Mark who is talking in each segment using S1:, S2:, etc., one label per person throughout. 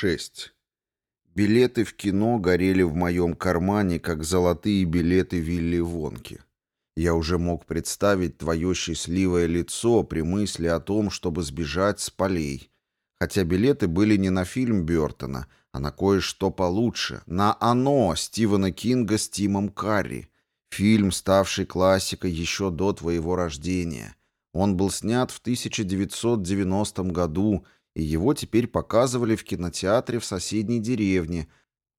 S1: 6. Билеты в кино горели в моем кармане, как золотые билеты Вилли Вонки. Я уже мог представить твое счастливое лицо при мысли о том, чтобы сбежать с полей. Хотя билеты были не на фильм Бертона, а на кое-что получше, на «Оно» Стивена Кинга с Тимом Карри. Фильм, ставший классикой еще до твоего рождения. Он был снят в 1990 году и его теперь показывали в кинотеатре в соседней деревне,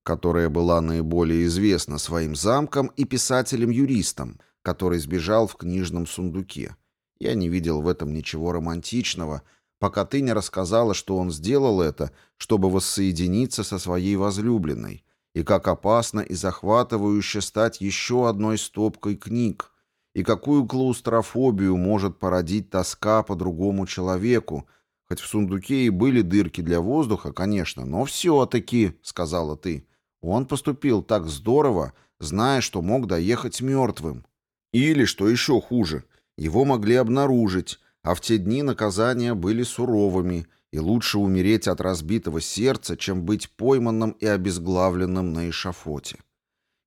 S1: которая была наиболее известна своим замком и писателем-юристом, который сбежал в книжном сундуке. Я не видел в этом ничего романтичного, пока ты не рассказала, что он сделал это, чтобы воссоединиться со своей возлюбленной, и как опасно и захватывающе стать еще одной стопкой книг, и какую клаустрофобию может породить тоска по другому человеку, Хоть в сундуке и были дырки для воздуха, конечно, но все-таки, — сказала ты, — он поступил так здорово, зная, что мог доехать мертвым. Или, что еще хуже, его могли обнаружить, а в те дни наказания были суровыми, и лучше умереть от разбитого сердца, чем быть пойманным и обезглавленным на эшафоте.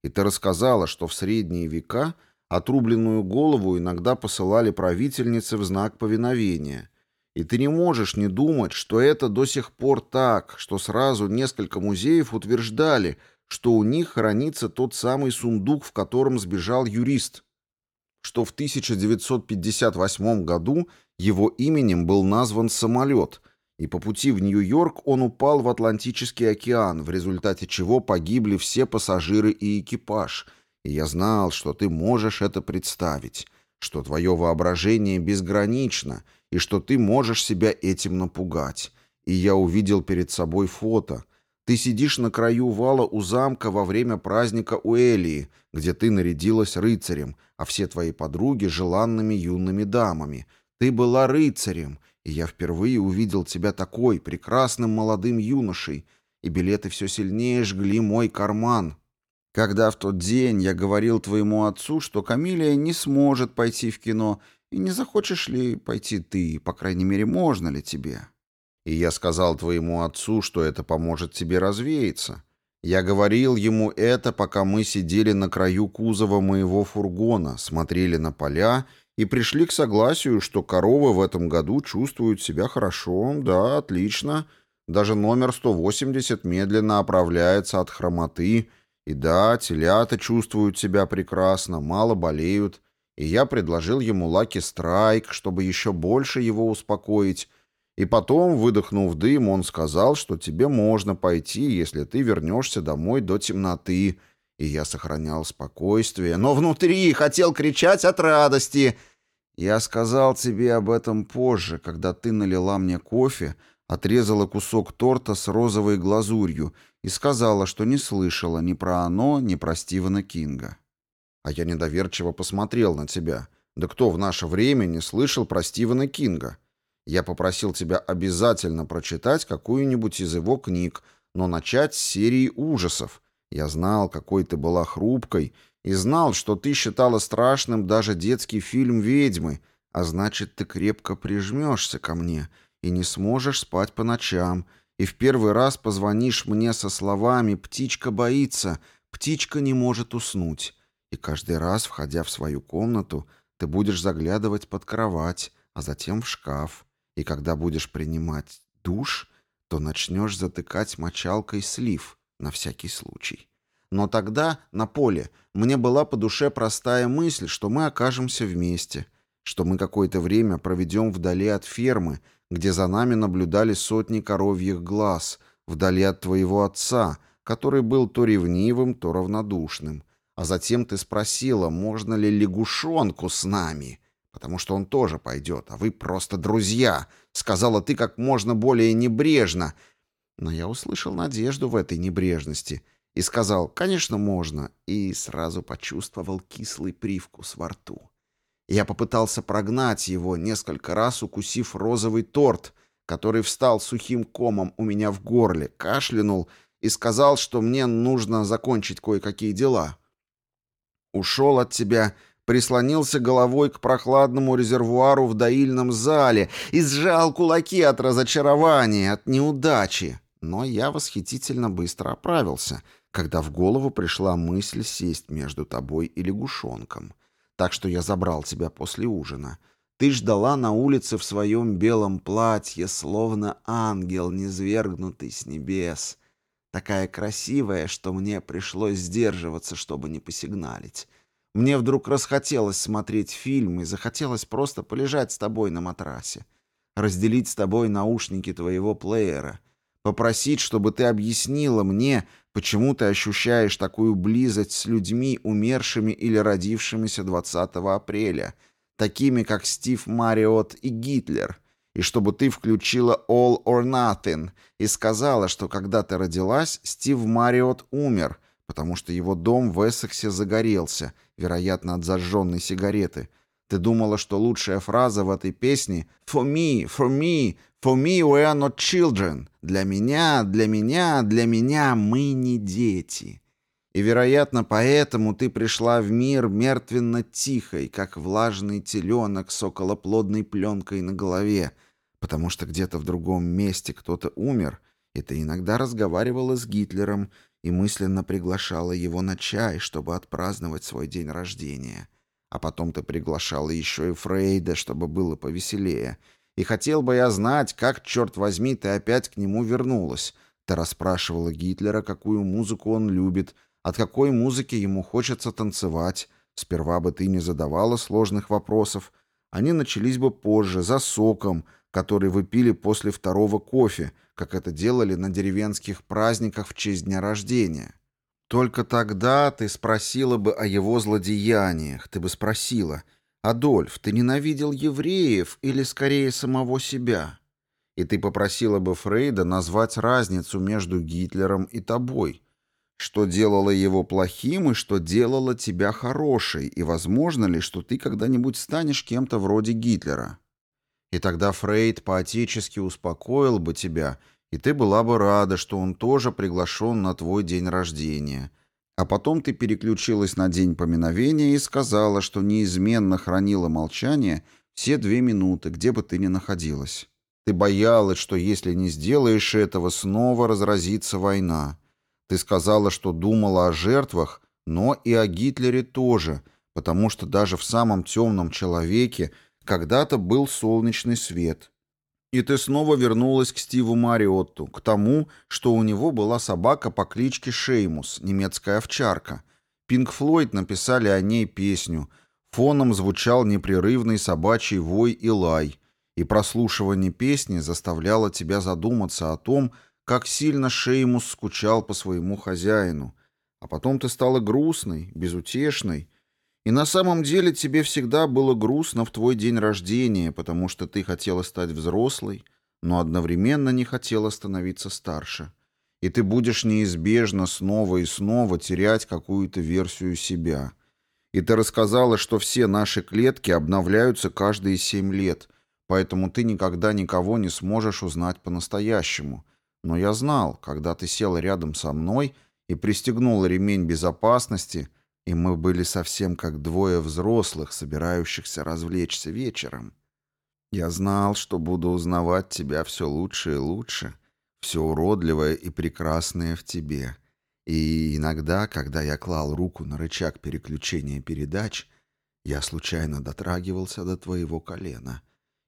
S1: И ты рассказала, что в средние века отрубленную голову иногда посылали правительнице в знак повиновения — и ты не можешь не думать, что это до сих пор так, что сразу несколько музеев утверждали, что у них хранится тот самый сундук, в котором сбежал юрист, что в 1958 году его именем был назван самолет, и по пути в Нью-Йорк он упал в Атлантический океан, в результате чего погибли все пассажиры и экипаж, и я знал, что ты можешь это представить, что твое воображение безгранично — и что ты можешь себя этим напугать. И я увидел перед собой фото. Ты сидишь на краю вала у замка во время праздника Уэлии, где ты нарядилась рыцарем, а все твои подруги — желанными юными дамами. Ты была рыцарем, и я впервые увидел тебя такой, прекрасным молодым юношей, и билеты все сильнее жгли мой карман. Когда в тот день я говорил твоему отцу, что Камилия не сможет пойти в кино, и не захочешь ли пойти ты, по крайней мере, можно ли тебе? И я сказал твоему отцу, что это поможет тебе развеяться. Я говорил ему это, пока мы сидели на краю кузова моего фургона, смотрели на поля и пришли к согласию, что коровы в этом году чувствуют себя хорошо, да, отлично. Даже номер 180 медленно оправляется от хромоты, и да, телята чувствуют себя прекрасно, мало болеют, и я предложил ему Лаки Страйк, чтобы еще больше его успокоить. И потом, выдохнув дым, он сказал, что тебе можно пойти, если ты вернешься домой до темноты. И я сохранял спокойствие, но внутри хотел кричать от радости. Я сказал тебе об этом позже, когда ты налила мне кофе, отрезала кусок торта с розовой глазурью и сказала, что не слышала ни про оно, ни про Стивена Кинга. А я недоверчиво посмотрел на тебя. Да кто в наше время не слышал про Стивена Кинга? Я попросил тебя обязательно прочитать какую-нибудь из его книг, но начать с серии ужасов. Я знал, какой ты была хрупкой, и знал, что ты считала страшным даже детский фильм «Ведьмы», а значит, ты крепко прижмешься ко мне и не сможешь спать по ночам, и в первый раз позвонишь мне со словами «Птичка боится», «Птичка не может уснуть». И каждый раз, входя в свою комнату, ты будешь заглядывать под кровать, а затем в шкаф. И когда будешь принимать душ, то начнешь затыкать мочалкой слив на всякий случай. Но тогда, на поле, мне была по душе простая мысль, что мы окажемся вместе, что мы какое-то время проведем вдали от фермы, где за нами наблюдали сотни коровьих глаз, вдали от твоего отца, который был то ревнивым, то равнодушным, а затем ты спросила, можно ли лягушонку с нами, потому что он тоже пойдет, а вы просто друзья, сказала ты как можно более небрежно. Но я услышал надежду в этой небрежности и сказал, конечно, можно, и сразу почувствовал кислый привкус во рту. Я попытался прогнать его, несколько раз укусив розовый торт, который встал сухим комом у меня в горле, кашлянул и сказал, что мне нужно закончить кое-какие дела ушел от тебя, прислонился головой к прохладному резервуару в доильном зале и сжал кулаки от разочарования, от неудачи. Но я восхитительно быстро оправился, когда в голову пришла мысль сесть между тобой и лягушонком. Так что я забрал тебя после ужина. Ты ждала на улице в своем белом платье, словно ангел, низвергнутый с небес. Такая красивая, что мне пришлось сдерживаться, чтобы не посигналить. Мне вдруг расхотелось смотреть фильм и захотелось просто полежать с тобой на матрасе, разделить с тобой наушники твоего плеера, попросить, чтобы ты объяснила мне, почему ты ощущаешь такую близость с людьми, умершими или родившимися 20 апреля, такими как Стив Мариот и Гитлер, и чтобы ты включила All or Nothing и сказала, что когда ты родилась, Стив Мариот умер, потому что его дом в Эссексе загорелся, вероятно, от зажженной сигареты. Ты думала, что лучшая фраза в этой песне «For me, for me, for me we are not children» «Для меня, для меня, для меня мы не дети». И, вероятно, поэтому ты пришла в мир мертвенно-тихой, как влажный теленок с околоплодной пленкой на голове, потому что где-то в другом месте кто-то умер, и ты иногда разговаривала с Гитлером и мысленно приглашала его на чай, чтобы отпраздновать свой день рождения. А потом ты приглашала еще и Фрейда, чтобы было повеселее. И хотел бы я знать, как, черт возьми, ты опять к нему вернулась. Ты расспрашивала Гитлера, какую музыку он любит, от какой музыки ему хочется танцевать. Сперва бы ты не задавала сложных вопросов. Они начались бы позже, за соком, который вы пили после второго кофе, как это делали на деревенских праздниках в честь дня рождения. Только тогда ты спросила бы о его злодеяниях, ты бы спросила, «Адольф, ты ненавидел евреев или скорее самого себя?» И ты попросила бы Фрейда назвать разницу между Гитлером и тобой. Что делало его плохим и что делало тебя хорошей, и возможно ли, что ты когда-нибудь станешь кем-то вроде Гитлера?» И тогда Фрейд поотечески успокоил бы тебя, и ты была бы рада, что он тоже приглашен на твой день рождения. А потом ты переключилась на день поминовения и сказала, что неизменно хранила молчание все две минуты, где бы ты ни находилась. Ты боялась, что если не сделаешь этого, снова разразится война. Ты сказала, что думала о жертвах, но и о Гитлере тоже, потому что даже в самом темном человеке когда-то был солнечный свет. И ты снова вернулась к Стиву Мариотту, к тому, что у него была собака по кличке Шеймус, немецкая овчарка. Пинк Флойд написали о ней песню. Фоном звучал непрерывный собачий вой и лай. И прослушивание песни заставляло тебя задуматься о том, как сильно Шеймус скучал по своему хозяину. А потом ты стала грустной, безутешной, и на самом деле тебе всегда было грустно в твой день рождения, потому что ты хотела стать взрослой, но одновременно не хотела становиться старше. И ты будешь неизбежно снова и снова терять какую-то версию себя. И ты рассказала, что все наши клетки обновляются каждые семь лет, поэтому ты никогда никого не сможешь узнать по-настоящему. Но я знал, когда ты села рядом со мной и пристегнула ремень безопасности — и мы были совсем как двое взрослых, собирающихся развлечься вечером. Я знал, что буду узнавать тебя все лучше и лучше, все уродливое и прекрасное в тебе. И иногда, когда я клал руку на рычаг переключения передач, я случайно дотрагивался до твоего колена.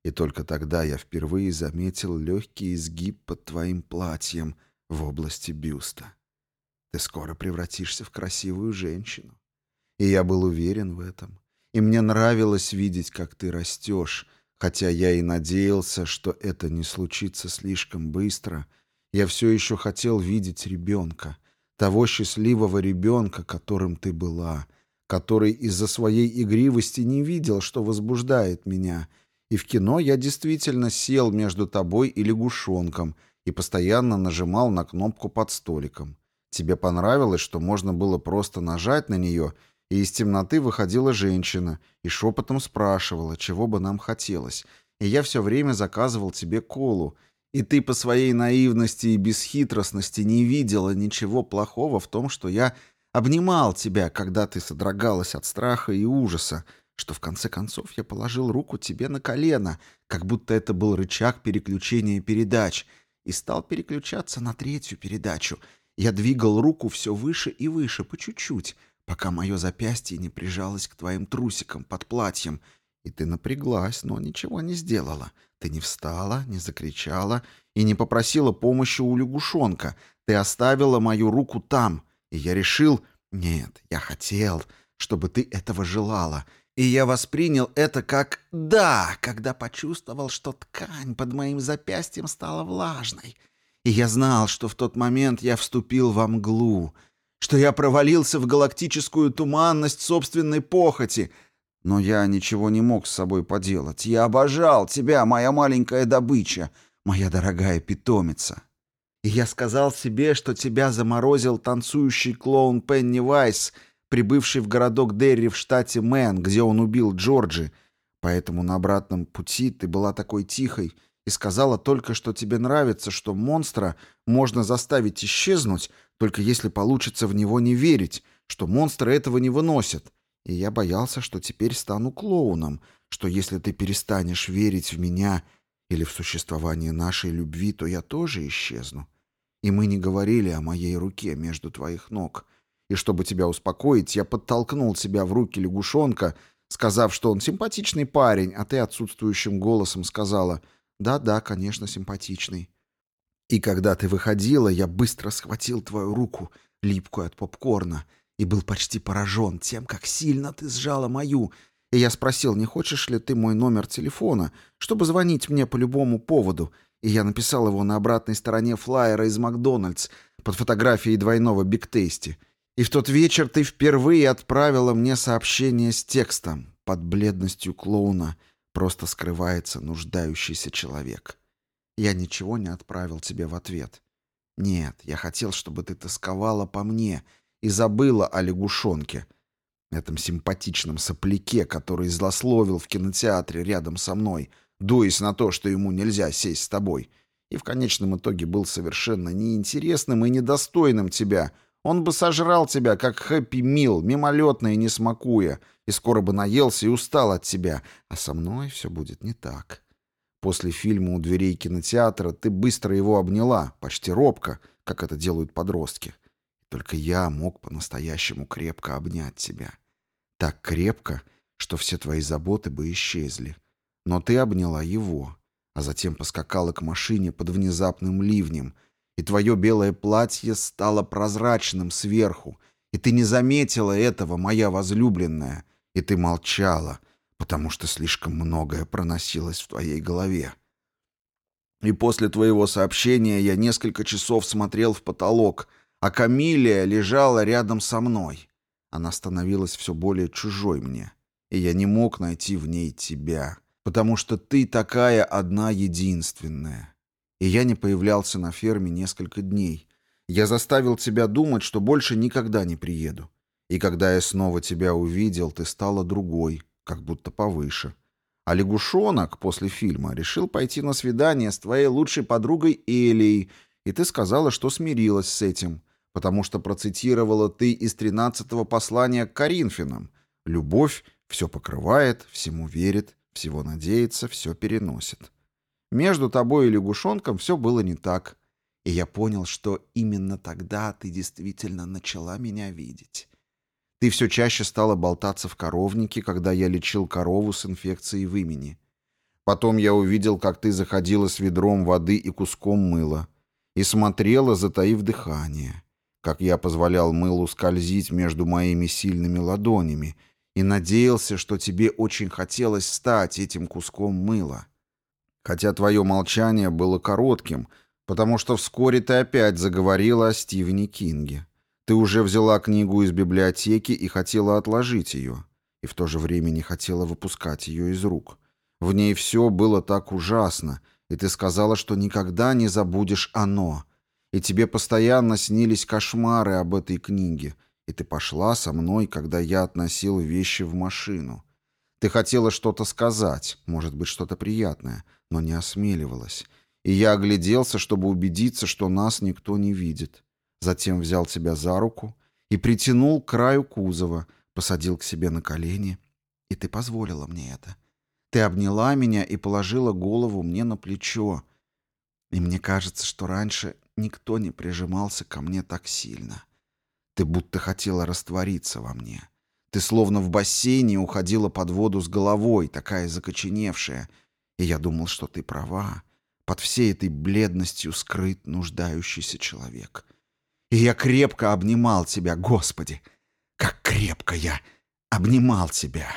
S1: И только тогда я впервые заметил легкий изгиб под твоим платьем в области бюста. Ты скоро превратишься в красивую женщину. И я был уверен в этом. И мне нравилось видеть, как ты растешь, хотя я и надеялся, что это не случится слишком быстро. Я все еще хотел видеть ребенка, того счастливого ребенка, которым ты была, который из-за своей игривости не видел, что возбуждает меня. И в кино я действительно сел между тобой и лягушонком и постоянно нажимал на кнопку под столиком. Тебе понравилось, что можно было просто нажать на нее — и из темноты выходила женщина и шепотом спрашивала, чего бы нам хотелось. И я все время заказывал тебе колу, и ты по своей наивности и бесхитростности не видела ничего плохого в том, что я обнимал тебя, когда ты содрогалась от страха и ужаса, что в конце концов я положил руку тебе на колено, как будто это был рычаг переключения передач,
S2: и стал переключаться на третью передачу. Я двигал руку все выше и выше, по чуть-чуть, пока мое запястье не прижалось к твоим трусикам под платьем. И ты напряглась, но ничего не сделала. Ты не встала, не закричала и не попросила помощи у лягушонка. Ты оставила мою руку там, и я решил... Нет, я хотел, чтобы ты этого желала. И я воспринял это как «да», когда почувствовал, что ткань под моим запястьем стала влажной. И я знал, что в тот момент я вступил во мглу, что я провалился в галактическую туманность собственной похоти. Но я ничего не мог с собой поделать. Я обожал тебя, моя маленькая добыча, моя дорогая питомица. И я сказал себе, что тебя заморозил танцующий клоун Пеннивайз — прибывший в городок Дерри в штате Мэн, где он убил Джорджи. Поэтому на обратном пути ты была такой тихой и сказала только, что тебе нравится, что монстра можно заставить исчезнуть, только если получится в него не верить, что монстры этого не выносят. И я боялся, что теперь стану клоуном, что если ты перестанешь верить в меня или в существование нашей любви, то я тоже исчезну. И мы не говорили о моей руке между твоих ног — и чтобы тебя успокоить, я подтолкнул себя в руки лягушонка, сказав, что он симпатичный парень, а ты отсутствующим голосом сказала «Да-да, конечно, симпатичный». И когда ты выходила, я быстро схватил твою руку, липкую от попкорна, и был почти поражен тем, как сильно ты сжала мою. И я спросил, не хочешь ли ты мой номер телефона, чтобы звонить мне по любому поводу, и я написал его на обратной стороне флайера из Макдональдс под фотографией двойного бигтейсти. И в тот вечер ты впервые отправила мне сообщение с текстом. Под бледностью клоуна просто скрывается нуждающийся человек. Я ничего не отправил тебе в ответ. Нет, я хотел, чтобы ты тосковала по мне и забыла о лягушонке, этом симпатичном сопляке, который злословил в кинотеатре рядом со мной, дуясь на то, что ему нельзя сесть с тобой, и в конечном итоге был совершенно неинтересным и недостойным тебя — он бы сожрал тебя, как хэппи-мил, мимолетно и не смакуя, и скоро бы наелся и устал от тебя. А со мной все будет не так. После фильма у дверей кинотеатра ты быстро его обняла, почти робко, как это делают подростки. Только я мог по-настоящему крепко обнять тебя. Так крепко, что все твои заботы бы исчезли. Но ты обняла его, а затем поскакала к машине под внезапным ливнем — и твое белое платье стало прозрачным сверху, и ты не заметила этого, моя возлюбленная, и ты молчала, потому что слишком многое проносилось в твоей голове. И после твоего сообщения я несколько часов смотрел в потолок, а Камилия лежала рядом со мной. Она становилась все более чужой мне, и я не мог найти в ней тебя, потому что ты такая одна единственная и я не появлялся на ферме несколько дней. Я заставил тебя думать, что больше никогда не приеду. И когда я снова тебя увидел, ты стала другой, как будто повыше. А лягушонок после фильма решил пойти на свидание с твоей лучшей подругой Элией, и ты сказала, что смирилась с этим, потому что процитировала ты из тринадцатого послания к Коринфянам. «Любовь все покрывает, всему верит, всего надеется, все переносит». Между тобой и лягушонком все было не так. И я понял, что именно тогда ты действительно начала меня видеть. Ты все чаще стала болтаться в коровнике, когда я лечил корову с инфекцией в имени. Потом я увидел, как ты заходила с ведром воды и куском мыла. И смотрела, затаив дыхание. Как я позволял мылу скользить между моими сильными ладонями. И надеялся, что тебе очень хотелось стать этим куском мыла. Хотя твое молчание было коротким, потому что вскоре ты опять заговорила о Стивене Кинге. Ты уже взяла книгу из библиотеки и хотела отложить ее, и в то же время не хотела выпускать ее из рук. В ней все было так ужасно, и ты сказала, что никогда не забудешь оно. И тебе постоянно снились кошмары об этой книге, и ты пошла со мной, когда я относил вещи в машину. Ты хотела что-то сказать, может быть, что-то приятное, но не осмеливалась. И я огляделся, чтобы убедиться, что нас никто не видит. Затем взял тебя за руку и притянул к краю кузова, посадил к себе на колени, и ты позволила мне это. Ты обняла меня и положила голову мне на плечо. И мне кажется, что раньше никто не прижимался ко мне так сильно. Ты будто хотела раствориться во мне. Ты словно в бассейне уходила под воду с головой, такая закоченевшая. И я думал, что ты права. Под всей этой бледностью скрыт нуждающийся человек. И я крепко обнимал тебя, Господи! Как крепко я обнимал тебя!»